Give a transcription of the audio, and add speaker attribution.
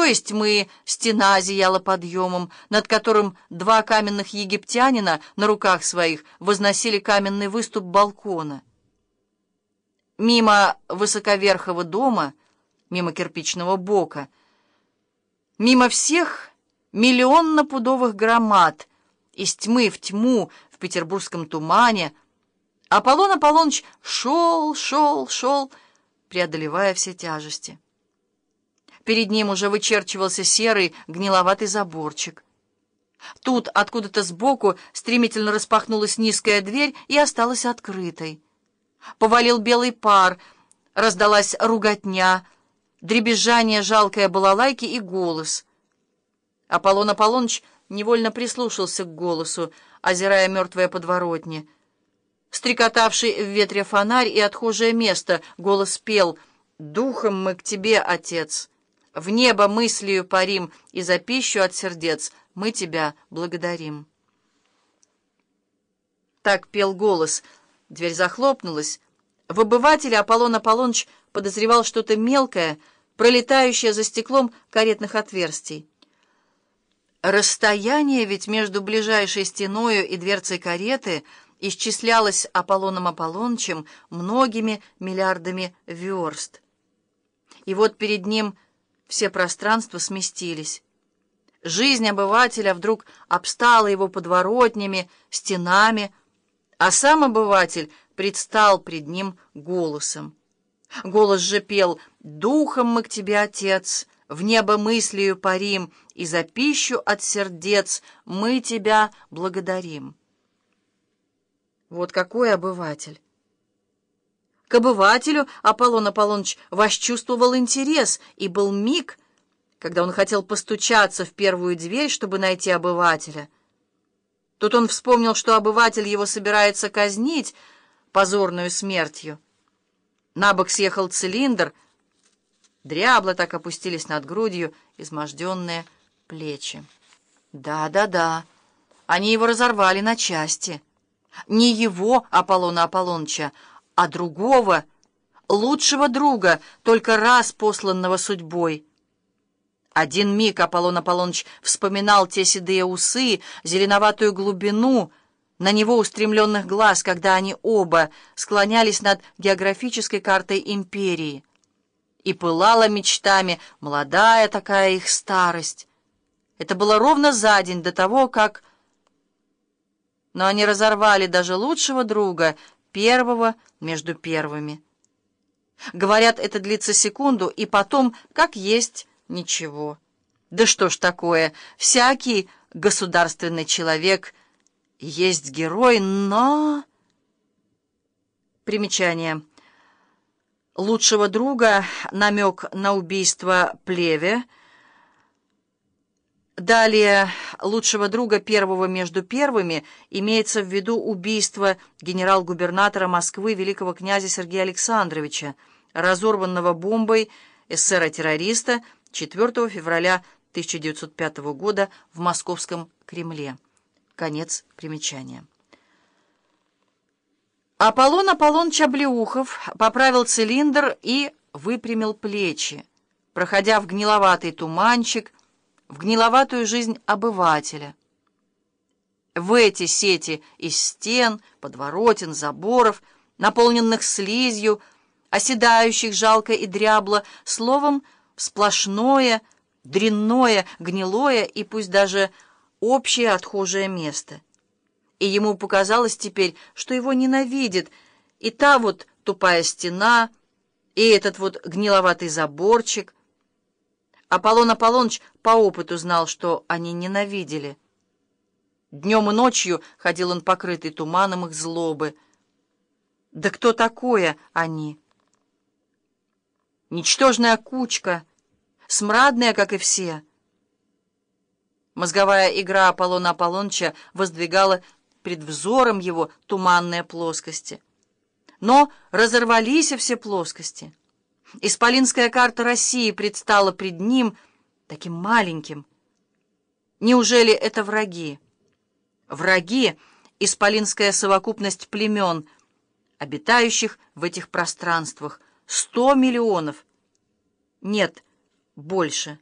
Speaker 1: То есть мы, стена зияла подъемом, над которым два каменных египтянина на руках своих возносили каменный выступ балкона. Мимо высоковерхого дома, мимо кирпичного бока, мимо всех миллионно-пудовых громад, из тьмы в тьму в петербургском тумане, Аполлон Аполлоныч шел, шел, шел, преодолевая все тяжести. Перед ним уже вычерчивался серый гниловатый заборчик. Тут откуда-то сбоку стремительно распахнулась низкая дверь и осталась открытой. Повалил белый пар, раздалась руготня, дребезжание жалкое балалайки и голос. Аполлон Аполлоныч невольно прислушался к голосу, озирая мертвые подворотни. Стрекотавший в ветре фонарь и отхожее место, голос пел «Духом мы к тебе, Отец». В небо мыслью парим, и за пищу от сердец мы тебя благодарим. Так пел голос. Дверь захлопнулась. В обывателе Аполлон Аполлоныч подозревал что-то мелкое, пролетающее за стеклом каретных отверстий. Расстояние ведь между ближайшей стеною и дверцей кареты исчислялось Аполлоном Аполлонычем многими миллиардами верст. И вот перед ним все пространства сместились. Жизнь обывателя вдруг обстала его подворотнями, стенами, а сам обыватель предстал пред ним голосом. Голос же пел «Духом мы к тебе, Отец, в небо мыслью парим, и за пищу от сердец мы тебя благодарим». Вот какой обыватель! К обывателю Аполлон Аполлоныч восчувствовал интерес, и был миг, когда он хотел постучаться в первую дверь, чтобы найти обывателя. Тут он вспомнил, что обыватель его собирается казнить позорную смертью. На бок съехал цилиндр, дрябло так опустились над грудью изможденные плечи. Да-да-да, они его разорвали на части. Не его, Аполлона Аполлоныча, а другого, лучшего друга, только раз посланного судьбой. Один миг Аполлон Аполлоныч вспоминал те седые усы, зеленоватую глубину на него устремленных глаз, когда они оба склонялись над географической картой империи. И пылала мечтами молодая такая их старость. Это было ровно за день до того, как... Но они разорвали даже лучшего друга, первого между первыми. Говорят, это длится секунду, и потом, как есть, ничего. Да что ж такое, всякий государственный человек есть герой, но... Примечание. Лучшего друга, намек на убийство Плеве — Далее, лучшего друга первого между первыми имеется в виду убийство генерал-губернатора Москвы великого князя Сергея Александровича, разорванного бомбой эсера-террориста 4 февраля 1905 года в Московском Кремле. Конец примечания. Аполлон Аполлон Чаблеухов поправил цилиндр и выпрямил плечи, проходя в гниловатый туманчик, в гниловатую жизнь обывателя. В эти сети из стен, подворотен, заборов, наполненных слизью, оседающих жалко и дрябло, словом, сплошное, дрянное, гнилое и пусть даже общее отхожее место. И ему показалось теперь, что его ненавидит и та вот тупая стена, и этот вот гниловатый заборчик — Аполлон Аполлоныч по опыту знал, что они ненавидели. Днем и ночью ходил он покрытый туманом их злобы. Да кто такое они? Ничтожная кучка, смрадная, как и все. Мозговая игра Аполлона Аполлоныча воздвигала пред взором его туманные плоскости. Но разорвались все плоскости — Исполинская карта России предстала пред ним таким маленьким. Неужели это враги? Враги — исполинская совокупность племен, обитающих в этих пространствах. Сто миллионов. Нет, больше.